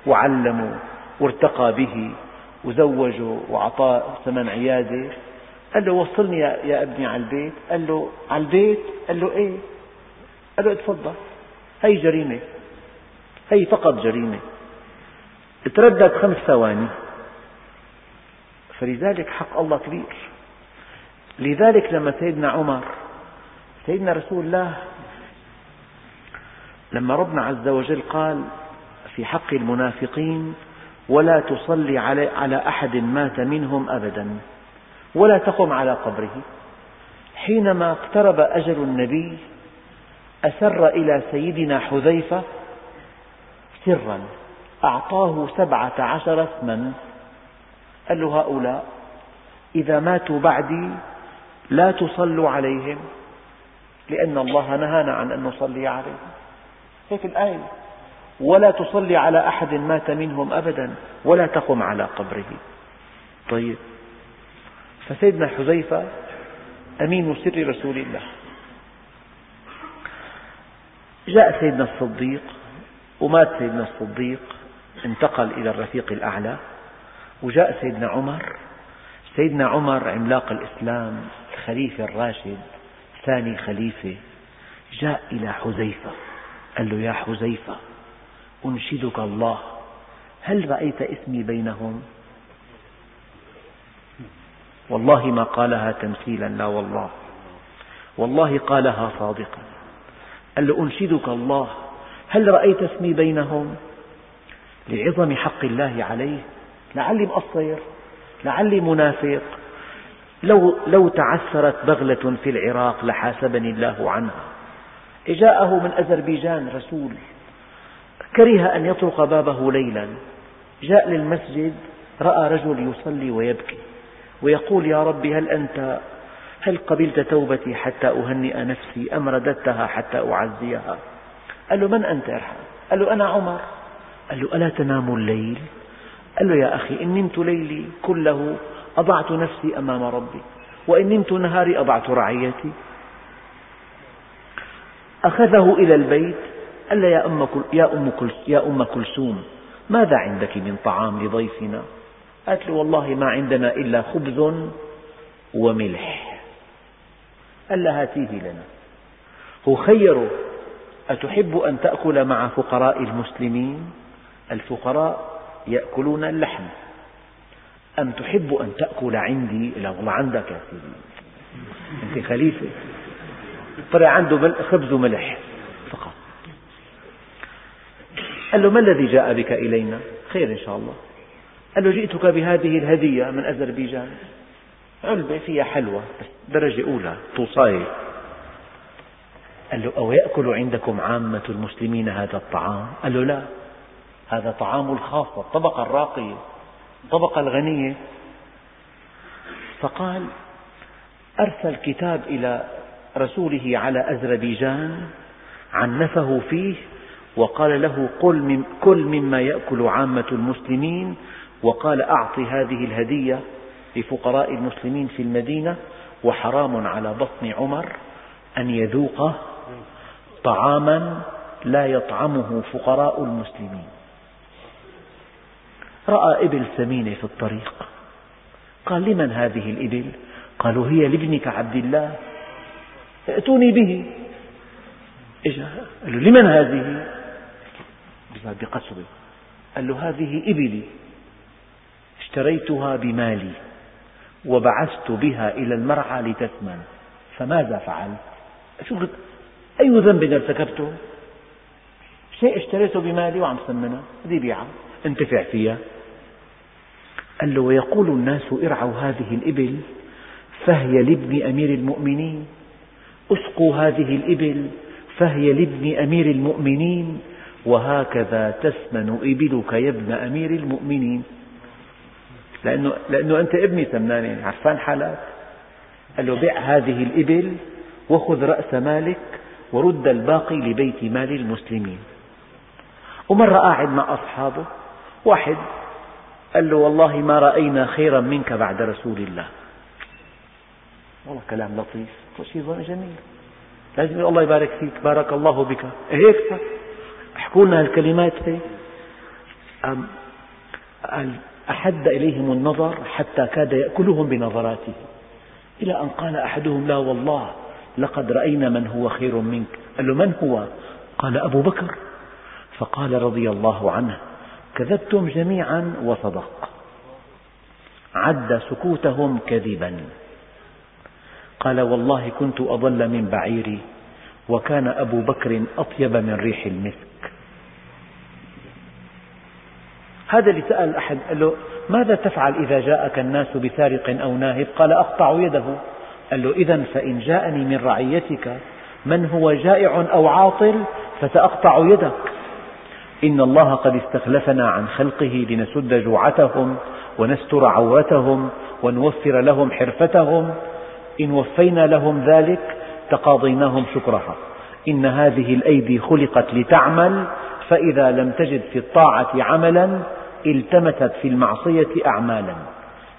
وعلمه وارتقى به وزوجه وأعطاه ثمن عيادة. قال له وصلني يا ابني على البيت. قال له على البيت؟ قال له إيه؟ قال له تفضل هي جريمة؟ هي فقط جريمة. تردد خمس ثواني. فلذلك حق الله كبير. لذلك لما سيدنا عمر سيدنا رسول الله لما ربنا عز وجل قال في حق المنافقين ولا تصلي على أحد مات منهم أبدا. ولا تقم على قبره. حينما اقترب أجل النبي أسر إلى سيدنا حذيفة سرا أعطاه سبعة عشر اسما. قال له هؤلاء إذا ماتوا بعدي لا تصلوا عليهم لأن الله نهانا عن أن نصلي عليهم. هيك الآية. ولا تصلي على أحد مات منهم أبدا ولا تقم على قبره. طيب. فسيدنا حذيفة أمين سر رسول الله. جاء سيدنا الصديق ومات سيدنا الصديق انتقل إلى الرفيق الأعلى وجاء سيدنا عمر سيدنا عمر عملاق الإسلام الخليفة الراشد ثاني خليفة. جاء إلى حذيفة قال له يا حذيفة أنشدك الله هل رأيت إسمي بينهم؟ والله ما قالها تمثيلا لا والله. والله قالها صادقا. قال له أنشدك الله؟ هل رأيت اسمي بينهم؟ لعظم حق الله عليه. لعلي مقصر لعلي منافق. لو, لو تعثرت بغلة في العراق لحاسبني الله عنها. جاءه من أذربيجان رسول. كره أن يطرق بابه ليلا. جاء للمسجد رأى رجل يصلي ويبكي. ويقول يا رب هل أنت هل قبلت توبتي حتى أهنئ نفسي أم رددتها حتى أعزيها؟ قال له من أنت أرحم؟ قال له أنا عمر. قال له ألا تنام الليل؟ قال له يا أخي إن نمت ليلي كله أضعت نفسي أمام ربي وإن نمت نهاري أضعت رعيتي. أخذه إلى البيت قال أم, يا أم, يا أم كلثوم ماذا عندك من طعام لضيفنا؟ قالت له والله ما عندنا إلا خبز وملح. قال لها هاتيه لنا. هو خيره أتحب أن تأكل مع فقراء المسلمين؟ الفقراء يأكلون اللحم. أم تحب أن تأكل عندي؟ لا والله عندك يا سيدي. أنت خليفة. طلع عنده خبز وملح فقط. قال له ما الذي جاء بك إلينا؟ خير إن شاء الله. قال له جئتك بهذه الهدية من أذربيجان. علبة فيها حلوى بس درجة أولى توصاية قال له أو يأكل عندكم عامة المسلمين هذا الطعام؟ قال له لا هذا طعام الخاصة الطبقة الراقية الطبقة الغنية. فقال أرسل كتاب إلى رسوله على أذربيجان عنفه فيه وقال له قل كل مما يأكل عامة المسلمين وقال أعط هذه الهدية لفقراء المسلمين في المدينة وحرام على بطن عمر أن يذوق طعاما لا يطعمه فقراء المسلمين. رأى إبل ثمينة في الطريق. قال لمن هذه الإبل؟ قالوا هي لابنك عبد الله. ائتوني به. إجا قال له لمن هذه؟ قال له هذه إبلي. اشتريتها بمالي وبعثت بها إلى المرعى لتثمن. فماذا فعلت؟ شو أي ذنب ارتكبته؟ شيء اشتريته بمالي وعم ثمنها هذه بيعة. انتفع فيها. قال له ويقول الناس ارعوا هذه الإبل فهي لابن أمير المؤمنين. اسقوا هذه الإبل فهي لابن أمير المؤمنين. وهكذا تثمن إبلك يا ابن أمير المؤمنين. لأنه, لأنه أنت ابني ثمناني عرفان حالك؟ قال له بيع هذه الإبل وخذ رأس مالك ورد الباقي لبيت مال المسلمين. ومرة قاعد مع أصحابه واحد قال له والله ما رأينا خيرا منك بعد رسول الله. والله كلام لطيف شيء جميل. لازم يقول الله يبارك فيك بارك الله بك. هيك احكوا لنا هالكلمات هيك. أحد إليهم النظر حتى كاد يأكلهم بنظراته إلى أن قال أحدهم لا والله لقد رأينا من هو خير منك. قال له من هو؟ قال أبو بكر. فقال رضي الله عنه كذبتم جميعا وصدق. عد سكوتهم كذبا. قال والله كنت أضل من بعيري وكان أبو بكر أطيب من ريح المسك. هذا اللي سأل أحد قال له ماذا تفعل إذا جاءك الناس بسارق أو ناهب قال أقطع يده. قال له إذا فإن جاءني من رعيتك من هو جائع أو عاطل فسأقطع يدك. إن الله قد استخلفنا عن خلقه لنسد جوعتهم ونستر عورتهم ونوفر لهم حرفتهم. إن وفينا لهم ذلك تقاضيناهم شكرها. إن هذه الأيدي خلقت لتعمل فإذا لم تجد في الطاعة عملا التمست في المعصية أعمالا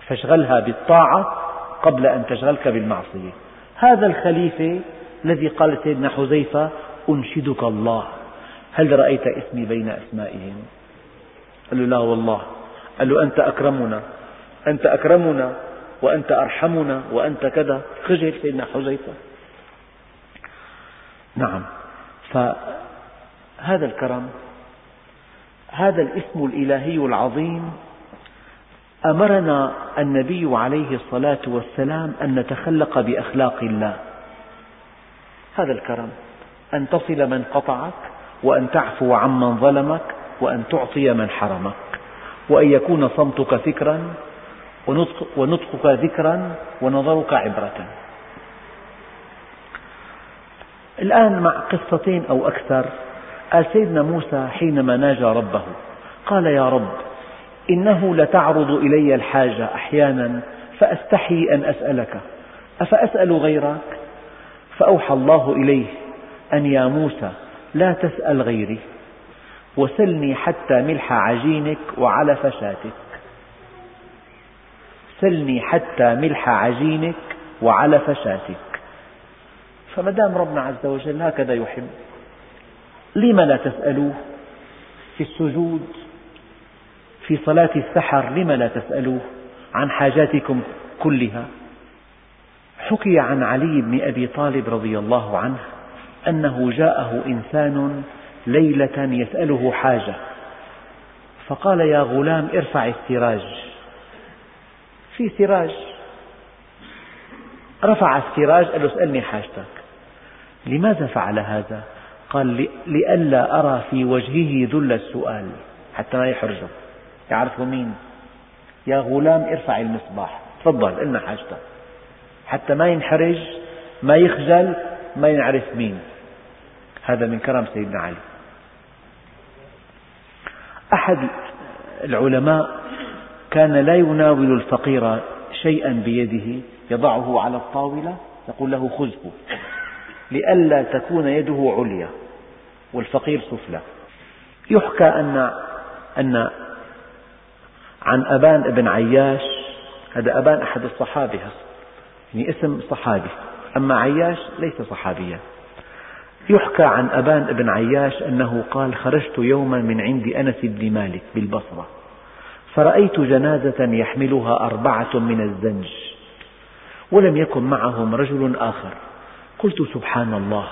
فاشغلها بالطاعة قبل أن تشغلك بالمعصية. هذا الخليفة الذي قال سيدنا حذيفة أنشدك الله. هل رأيت اسمي بين أسمائهم؟ قال له لا والله. قال له أنت أكرمنا أنت أكرمنا وأنت أرحمنا وأنت كذا. خجل سيدنا حذيفة. نعم. فهذا الكرم هذا الاسم الإلهي العظيم أمرنا النبي عليه الصلاة والسلام أن نتخلق بأخلاق الله. هذا الكرم أن تصل من قطعك وأن تعفو عمن ظلمك وأن تعطي من حرمك وأن يكون صمتك فكرا ونطقك ذكرا ونظرك عبرة. الآن مع قصتين أو أكثر قال سيدنا موسى حينما ناجى ربه قال يا رب إنه لتعرض إلي الحاجة أحيانا فأستحي أن أسألك. أفأسأل غيرك؟ فأوحى الله إليه أن يا موسى لا تسأل غيري وسلني حتى ملح عجينك وعلف شاتك سلني حتى ملح عجينك وعلف شاتك فما دام ربنا عز وجل هكذا يحب لم لا تسألوه؟ في السجود؟ في صلاة السحر لم لا تسألوه عن حاجاتكم كلها؟ حكي عن علي بن أبي طالب رضي الله عنه أنه جاءه إنسان ليلة يسأله حاجة فقال يا غلام ارفع السراج. في سراج؟ رفع السراج؟ قال له اسألني حاجتك. لماذا فعل هذا؟ قال لئلا أرى في وجهه ذل السؤال. حتى ما يحرجه. يعرفه مين؟ يا غلام ارفع المصباح. تفضل لنا حاجتك حتى ما ينحرج ما يخجل ما ينعرف مين. هذا من كرم سيدنا علي. أحد العلماء كان لا يناول الفقير شيئا بيده يضعه على الطاولة يقول له خذه. لئلا تكون يده عليا. والفقير سفلى. يحكى أن أن عن أبان بن عياش هذا أبان أحد الصحابة يعني اسم صحابي أما عياش ليس صحابيا. يحكى عن أبان بن عياش أنه قال خرجت يوما من عند أنس بن مالك بالبصرة فرأيت جنازة يحملها أربعة من الزنج ولم يكن معهم رجل آخر. قلت سبحان الله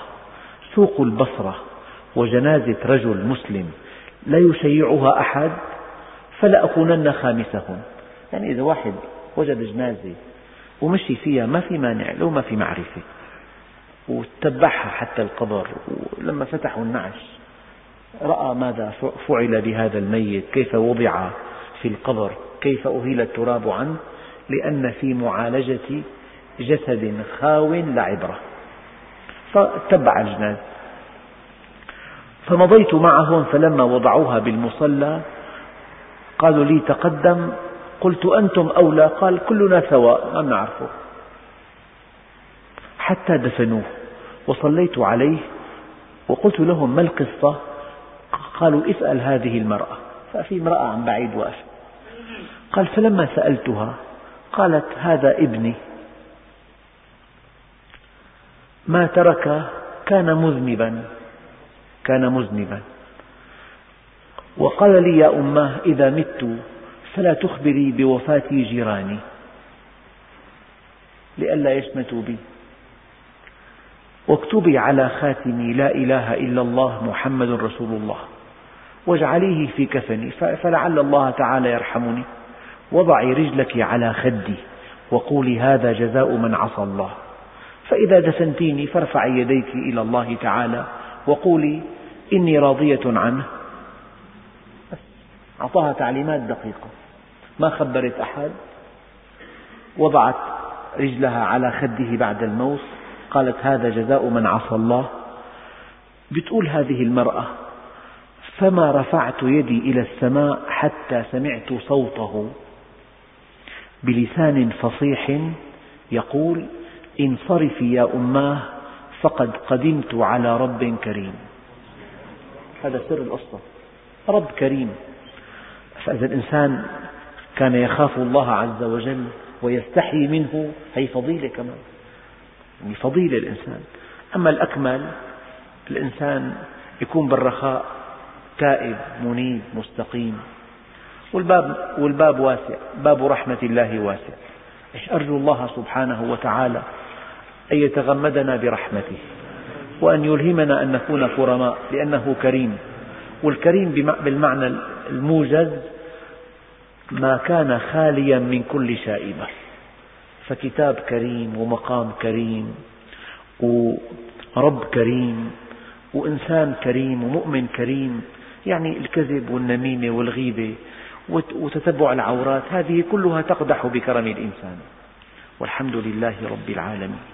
سوق البصرة وجنازة رجل مسلم لا يشيعها أحد فلأكونن خامسهم. يعني إذا واحد وجد جنازة ومشي فيها ما في مانع لو ما في معرفة وتبعها حتى القبر ولما فتحوا النعش رأى ماذا فعل بهذا الميت كيف وضع في القبر كيف أهيل التراب عنه لأن في معالجة جسد خاو لعبرة فتبع الجناز فمضيت معهم فلما وضعوها بالمصلى قالوا لي تقدم قلت أنتم أولى؟ قال كلنا سواء ما نعرفه. حتى دفنوه وصليت عليه وقلت لهم ما القصة؟ قالوا اسأل هذه المرأة. ففي امرأة عن بعيد واقفة قال فلما سألتها قالت هذا ابني. ما ترك كان مذنبا. كان مذنبا. وقال لي يا أماه إذا مت فلا تخبري بوفاة جيراني. لئلا يشمتوا بي. واكتبي على خاتمي لا إله إلا الله محمد رسول الله. واجعليه في كفني فلعل الله تعالى يرحمني. وضعي رجلك على خدي وقولي هذا جزاء من عصى الله. فإذا دفنتيني فارفعي يديك إلى الله تعالى. وقولي إني راضية عنه. أعطاها تعليمات دقيقة. ما خبرت أحد؟ وضعت رجلها على خده بعد الموت. قالت هذا جزاء من عصى الله. بتقول هذه المرأة فما رفعت يدي إلى السماء حتى سمعت صوته. بلسان فصيح يقول انصرفي يا أماه فقد قدمت على رب كريم. هذا سر القصة رب كريم. فإذا الإنسان كان يخاف الله عز وجل ويستحي منه هي فضيلة كمان. يعني فضيلة الإنسان. أما الأكمل الإنسان يكون بالرخاء تائب منيب مستقيم. والباب, والباب واسع. باب رحمة الله واسع. أرجو الله سبحانه وتعالى أن يتغمدنا برحمته وأن يلهمنا أن نكون كرماء لأنه كريم. والكريم بالمعنى الموجز ما كان خاليا من كل شائبة. فكتاب كريم ومقام كريم ورب كريم وإنسان كريم ومؤمن كريم يعني الكذب والنميمة والغيبة وتتبع العورات هذه كلها تقدح بكرم الإنسان. والحمد لله رب العالمين.